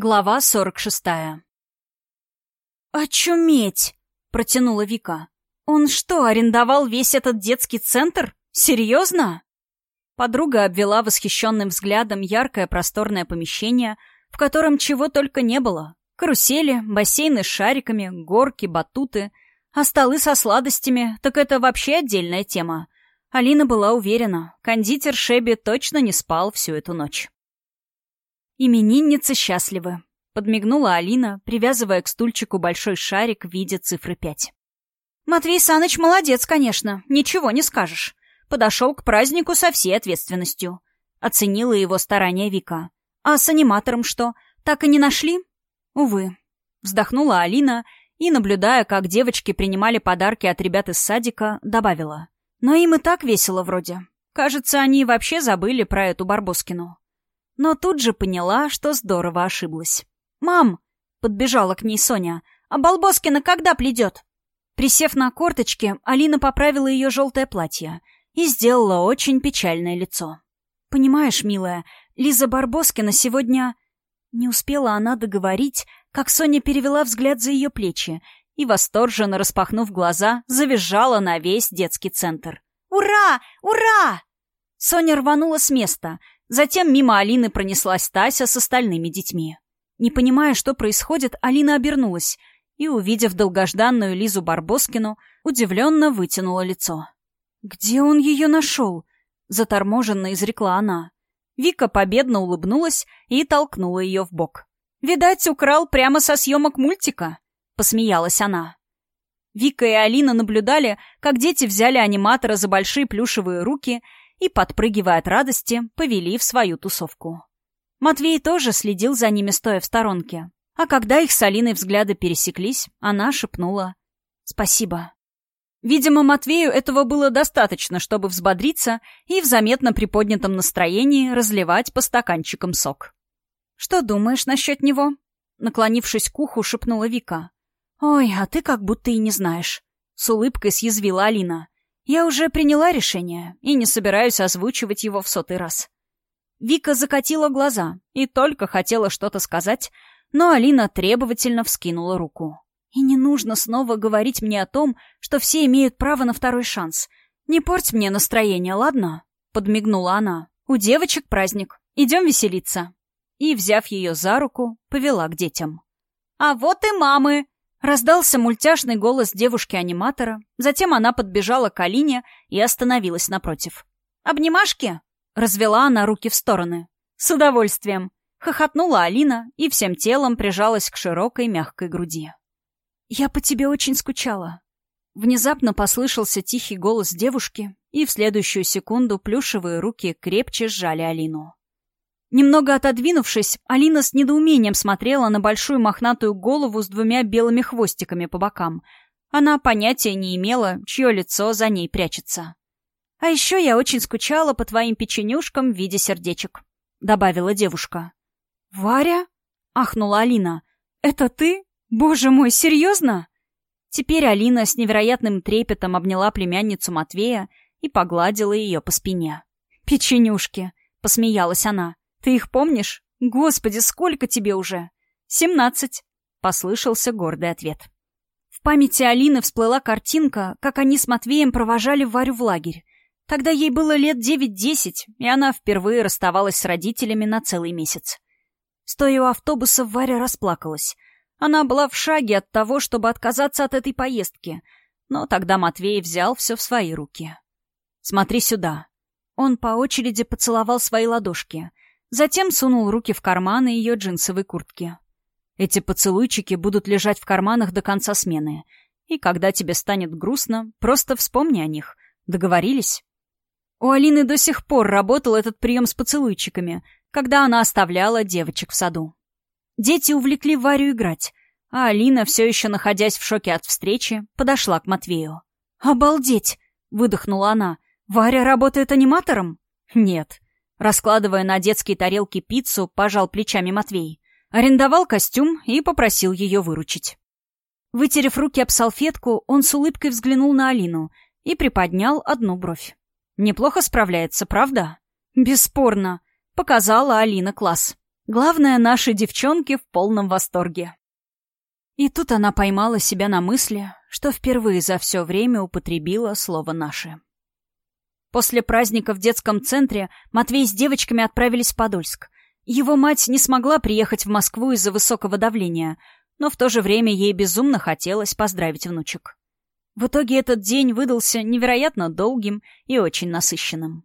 Глава сорок шестая. «Очуметь!» — протянула Вика. «Он что, арендовал весь этот детский центр? Серьезно?» Подруга обвела восхищенным взглядом яркое просторное помещение, в котором чего только не было. Карусели, бассейны с шариками, горки, батуты. А столы со сладостями — так это вообще отдельная тема. Алина была уверена, кондитер Шеби точно не спал всю эту ночь. «Именинницы счастливы», — подмигнула Алина, привязывая к стульчику большой шарик в виде цифры пять. «Матвей Саныч молодец, конечно, ничего не скажешь. Подошел к празднику со всей ответственностью». Оценила его старания Вика. «А с аниматором что, так и не нашли?» «Увы». Вздохнула Алина и, наблюдая, как девочки принимали подарки от ребят из садика, добавила. «Но им и так весело вроде. Кажется, они вообще забыли про эту Барбоскину» но тут же поняла, что здорово ошиблась. «Мам!» — подбежала к ней Соня. «А Балбоскина когда пледет?» Присев на корточки, Алина поправила ее желтое платье и сделала очень печальное лицо. «Понимаешь, милая, Лиза Барбоскина сегодня...» Не успела она договорить, как Соня перевела взгляд за ее плечи и, восторженно распахнув глаза, завизжала на весь детский центр. «Ура! Ура!» Соня рванула с места, Затем мимо Алины пронеслась Тася с остальными детьми. Не понимая, что происходит, Алина обернулась и, увидев долгожданную Лизу Барбоскину, удивленно вытянула лицо. «Где он ее нашел?» — заторможенно изрекла она. Вика победно улыбнулась и толкнула ее в бок. «Видать, украл прямо со съемок мультика», — посмеялась она. Вика и Алина наблюдали, как дети взяли аниматора за большие плюшевые руки и, подпрыгивая от радости, повели в свою тусовку. Матвей тоже следил за ними, стоя в сторонке. А когда их с Алиной взгляды пересеклись, она шепнула «Спасибо». Видимо, Матвею этого было достаточно, чтобы взбодриться и в заметно приподнятом настроении разливать по стаканчикам сок. «Что думаешь насчет него?» Наклонившись к уху, шепнула Вика. «Ой, а ты как будто и не знаешь», — с улыбкой съязвила Алина. Я уже приняла решение и не собираюсь озвучивать его в сотый раз. Вика закатила глаза и только хотела что-то сказать, но Алина требовательно вскинула руку. «И не нужно снова говорить мне о том, что все имеют право на второй шанс. Не порть мне настроение, ладно?» — подмигнула она. «У девочек праздник. Идем веселиться». И, взяв ее за руку, повела к детям. «А вот и мамы!» Раздался мультяшный голос девушки-аниматора, затем она подбежала к Алине и остановилась напротив. «Обнимашки?» — развела она руки в стороны. «С удовольствием!» — хохотнула Алина и всем телом прижалась к широкой мягкой груди. «Я по тебе очень скучала». Внезапно послышался тихий голос девушки, и в следующую секунду плюшевые руки крепче сжали Алину. Немного отодвинувшись, Алина с недоумением смотрела на большую мохнатую голову с двумя белыми хвостиками по бокам. Она понятия не имела, чье лицо за ней прячется. «А еще я очень скучала по твоим печенюшкам в виде сердечек», — добавила девушка. «Варя?» — ахнула Алина. «Это ты? Боже мой, серьезно?» Теперь Алина с невероятным трепетом обняла племянницу Матвея и погладила ее по спине. «Печенюшки!» — посмеялась она. Ты их помнишь? Господи, сколько тебе уже? Семнадцать. Послышался гордый ответ. В памяти Алины всплыла картинка, как они с Матвеем провожали Варю в лагерь. Тогда ей было лет девять-десять, и она впервые расставалась с родителями на целый месяц. Стоя у автобуса, Варя расплакалась. Она была в шаге от того, чтобы отказаться от этой поездки. Но тогда Матвей взял все в свои руки. «Смотри сюда». Он по очереди поцеловал свои ладошки. Затем сунул руки в карманы ее джинсовой куртки. Эти поцелуйчики будут лежать в карманах до конца смены. И когда тебе станет грустно, просто вспомни о них. Договорились? У Алины до сих пор работал этот прием с поцелуйчиками, когда она оставляла девочек в саду. Дети увлекли Варю играть, а Алина, все еще находясь в шоке от встречи, подошла к Матвею. «Обалдеть!» — выдохнула она. «Варя работает аниматором?» «Нет», Раскладывая на детские тарелки пиццу, пожал плечами Матвей. Арендовал костюм и попросил ее выручить. Вытерев руки об салфетку, он с улыбкой взглянул на Алину и приподнял одну бровь. «Неплохо справляется, правда?» «Бесспорно», — показала Алина класс. Главное, наши девчонки в полном восторге. И тут она поймала себя на мысли, что впервые за все время употребила слово «наши». После праздника в детском центре Матвей с девочками отправились в Подольск. Его мать не смогла приехать в Москву из-за высокого давления, но в то же время ей безумно хотелось поздравить внучек. В итоге этот день выдался невероятно долгим и очень насыщенным.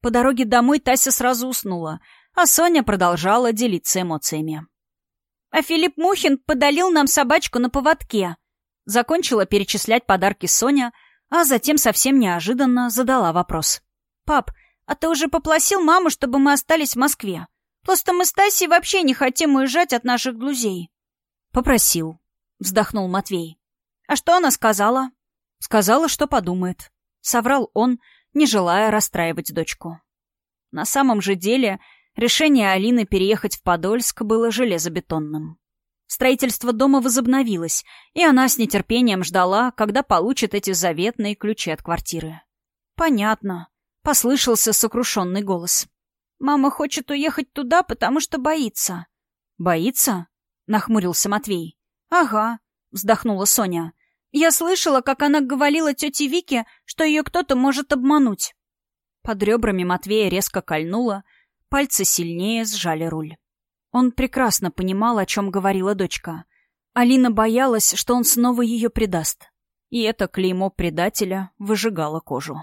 По дороге домой Тася сразу уснула, а Соня продолжала делиться эмоциями. «А Филипп Мухин подарил нам собачку на поводке», закончила перечислять подарки Соня, а затем совсем неожиданно задала вопрос. «Пап, а ты уже попросил маму, чтобы мы остались в Москве? Просто мы с Тасей вообще не хотим уезжать от наших друзей». «Попросил», — вздохнул Матвей. «А что она сказала?» Сказала, что подумает. Соврал он, не желая расстраивать дочку. На самом же деле, решение Алины переехать в Подольск было железобетонным. Строительство дома возобновилось, и она с нетерпением ждала, когда получит эти заветные ключи от квартиры. «Понятно», — послышался сокрушенный голос. «Мама хочет уехать туда, потому что боится». «Боится?» — нахмурился Матвей. «Ага», — вздохнула Соня. Я слышала, как она говорила тете Вике, что ее кто-то может обмануть. Под ребрами Матвея резко кольнуло, пальцы сильнее сжали руль. Он прекрасно понимал, о чем говорила дочка. Алина боялась, что он снова ее предаст. И это клеймо предателя выжигало кожу.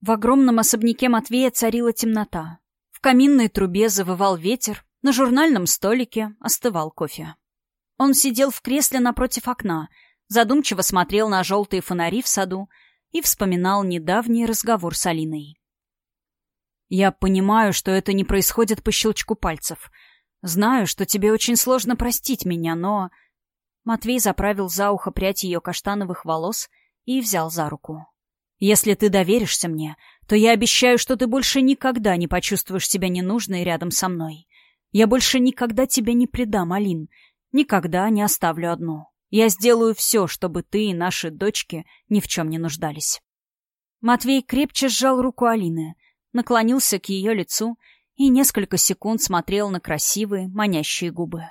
В огромном особняке Матвея царила темнота. В каминной трубе завывал ветер, на журнальном столике остывал кофе. Он сидел в кресле напротив окна, задумчиво смотрел на желтые фонари в саду и вспоминал недавний разговор с Алиной. «Я понимаю, что это не происходит по щелчку пальцев. Знаю, что тебе очень сложно простить меня, но...» Матвей заправил за ухо прядь ее каштановых волос и взял за руку. «Если ты доверишься мне, то я обещаю, что ты больше никогда не почувствуешь себя ненужной рядом со мной. Я больше никогда тебя не предам, Алин, Никогда не оставлю одну. Я сделаю все, чтобы ты и наши дочки ни в чем не нуждались. Матвей крепче сжал руку Алины, наклонился к ее лицу и несколько секунд смотрел на красивые, манящие губы.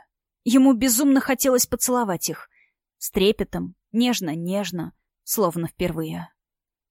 Ему безумно хотелось поцеловать их. С трепетом, нежно-нежно, словно впервые.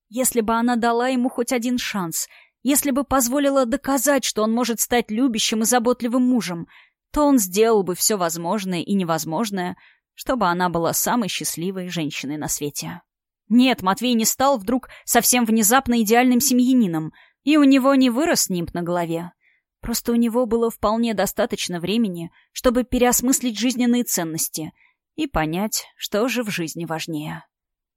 Если бы она дала ему хоть один шанс, если бы позволила доказать, что он может стать любящим и заботливым мужем — то он сделал бы все возможное и невозможное, чтобы она была самой счастливой женщиной на свете. Нет, Матвей не стал вдруг совсем внезапно идеальным семьянином, и у него не вырос нимб на голове. Просто у него было вполне достаточно времени, чтобы переосмыслить жизненные ценности и понять, что же в жизни важнее.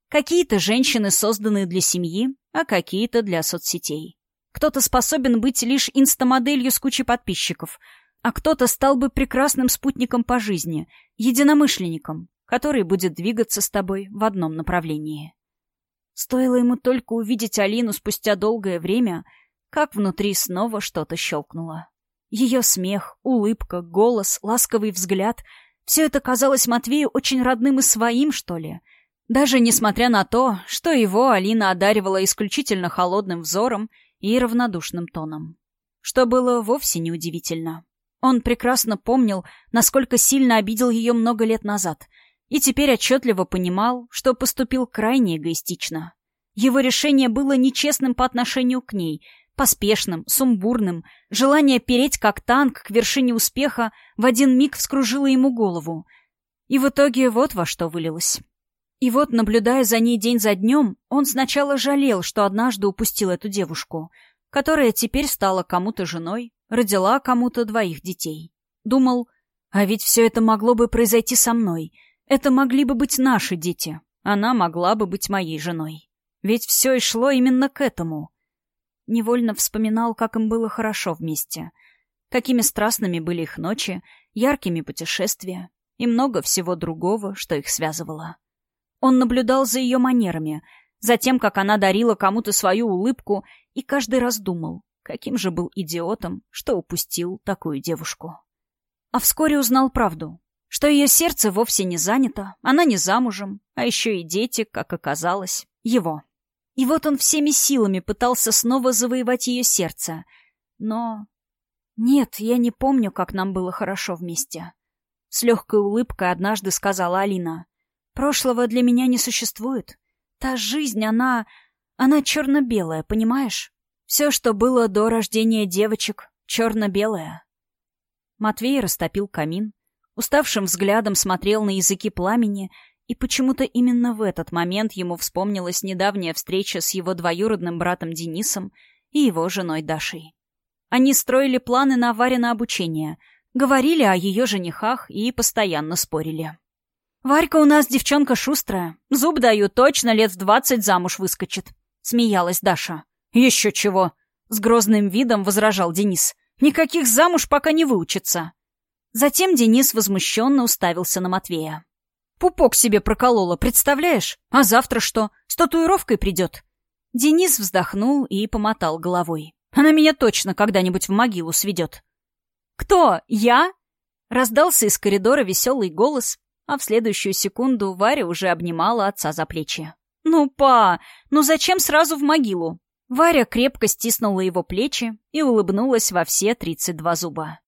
Какие-то женщины созданы для семьи, а какие-то для соцсетей. Кто-то способен быть лишь инстамоделью с кучей подписчиков — а кто-то стал бы прекрасным спутником по жизни, единомышленником, который будет двигаться с тобой в одном направлении. Стоило ему только увидеть Алину спустя долгое время, как внутри снова что-то щелкнуло. Ее смех, улыбка, голос, ласковый взгляд — все это казалось Матвею очень родным и своим, что ли. Даже несмотря на то, что его Алина одаривала исключительно холодным взором и равнодушным тоном. Что было вовсе неудивительно. Он прекрасно помнил, насколько сильно обидел ее много лет назад, и теперь отчетливо понимал, что поступил крайне эгоистично. Его решение было нечестным по отношению к ней, поспешным, сумбурным, желание переть как танк к вершине успеха в один миг вскружило ему голову. И в итоге вот во что вылилось. И вот, наблюдая за ней день за днем, он сначала жалел, что однажды упустил эту девушку, которая теперь стала кому-то женой, родила кому-то двоих детей. Думал, а ведь все это могло бы произойти со мной. Это могли бы быть наши дети. Она могла бы быть моей женой. Ведь все и шло именно к этому. Невольно вспоминал, как им было хорошо вместе. Какими страстными были их ночи, яркими путешествия и много всего другого, что их связывало. Он наблюдал за ее манерами, за тем, как она дарила кому-то свою улыбку, и каждый раз думал, Каким же был идиотом, что упустил такую девушку. А вскоре узнал правду, что ее сердце вовсе не занято, она не замужем, а еще и дети, как оказалось, его. И вот он всеми силами пытался снова завоевать ее сердце. Но Нет, я не помню, как нам было хорошо вместе. С легкой улыбкой однажды сказала Алина. Прошлого для меня не существует. Та жизнь, она... Она черно-белая, понимаешь? Все, что было до рождения девочек, черно-белое. Матвей растопил камин, уставшим взглядом смотрел на языки пламени, и почему-то именно в этот момент ему вспомнилась недавняя встреча с его двоюродным братом Денисом и его женой Дашей. Они строили планы на Варина обучение, говорили о ее женихах и постоянно спорили. «Варька у нас девчонка шустрая. Зуб даю, точно лет в двадцать замуж выскочит», — смеялась Даша. «Еще чего!» — с грозным видом возражал Денис. «Никаких замуж пока не выучится». Затем Денис возмущенно уставился на Матвея. «Пупок себе проколола, представляешь? А завтра что? С татуировкой придет?» Денис вздохнул и помотал головой. «Она меня точно когда-нибудь в могилу сведет». «Кто? Я?» Раздался из коридора веселый голс, а в следующую секунду Варя уже обнимала отца за плечи. «Ну, па, ну зачем сразу в могилу?» Варя крепко стиснула его плечи и улыбнулась во все тридцать два зуба.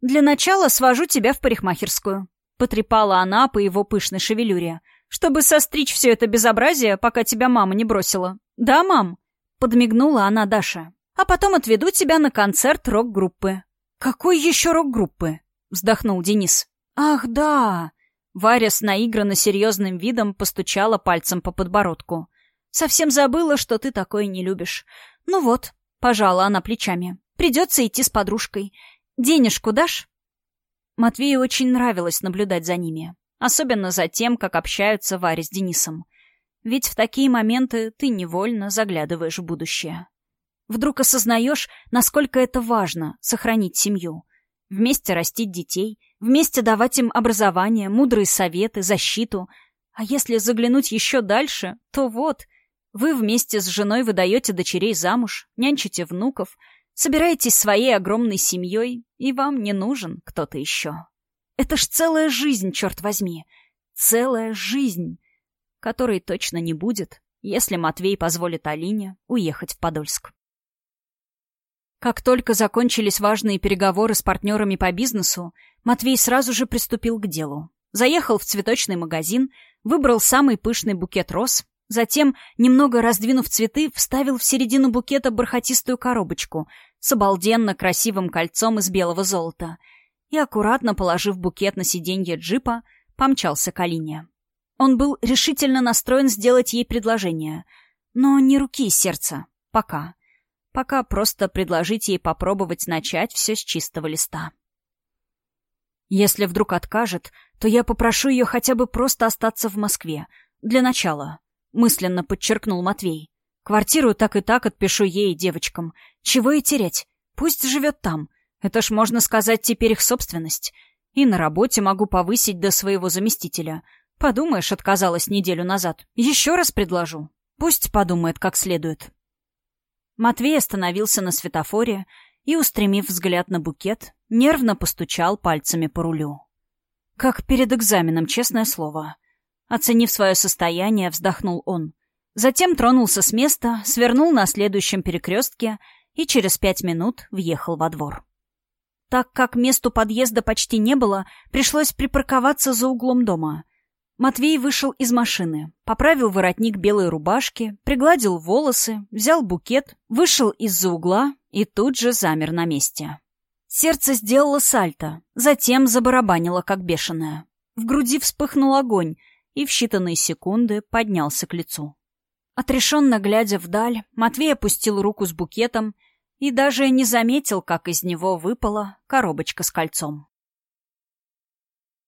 «Для начала свожу тебя в парикмахерскую», — потрепала она по его пышной шевелюре, «чтобы состричь все это безобразие, пока тебя мама не бросила». «Да, мам?» — подмигнула она Даша. «А потом отведу тебя на концерт рок-группы». «Какой еще рок-группы?» — вздохнул Денис. «Ах, да!» Варя с наигранно серьезным видом постучала пальцем по подбородку. «Совсем забыла, что ты такое не любишь. Ну вот», — пожала она плечами, — «придется идти с подружкой. Денежку дашь?» Матвею очень нравилось наблюдать за ними. Особенно за тем, как общаются Варя с Денисом. Ведь в такие моменты ты невольно заглядываешь в будущее. Вдруг осознаешь, насколько это важно — сохранить семью. Вместе растить детей — Вместе давать им образование, мудрые советы, защиту. А если заглянуть еще дальше, то вот, вы вместе с женой выдаете дочерей замуж, нянчите внуков, собираетесь своей огромной семьей, и вам не нужен кто-то еще. Это ж целая жизнь, черт возьми. Целая жизнь, которой точно не будет, если Матвей позволит Алине уехать в Подольск. Как только закончились важные переговоры с партнерами по бизнесу, Матвей сразу же приступил к делу. Заехал в цветочный магазин, выбрал самый пышный букет роз, затем, немного раздвинув цветы, вставил в середину букета бархатистую коробочку с обалденно красивым кольцом из белого золота и, аккуратно положив букет на сиденье джипа, помчался к Алине. Он был решительно настроен сделать ей предложение, но не руки и сердца. Пока пока просто предложить ей попробовать начать все с чистого листа. Если вдруг откажет, то я попрошу ее хотя бы просто остаться в Москве. Для начала. Мысленно подчеркнул Матвей. Квартиру так и так отпишу ей и девочкам. Чего и терять? Пусть живет там. Это ж, можно сказать, теперь их собственность. И на работе могу повысить до своего заместителя. Подумаешь, отказалась неделю назад. Еще раз предложу. Пусть подумает как следует. Матвей остановился на светофоре и, устремив взгляд на букет, нервно постучал пальцами по рулю. Как перед экзаменом, честное слово. Оценив свое состояние, вздохнул он. Затем тронулся с места, свернул на следующем перекрестке и через пять минут въехал во двор. Так как месту подъезда почти не было, пришлось припарковаться за углом дома. Матвей вышел из машины, поправил воротник белой рубашки, пригладил волосы, взял букет, вышел из-за угла и тут же замер на месте. Сердце сделало сальто, затем забарабанило, как бешеное. В груди вспыхнул огонь и в считанные секунды поднялся к лицу. Отрешенно глядя вдаль, Матвей опустил руку с букетом и даже не заметил, как из него выпала коробочка с кольцом.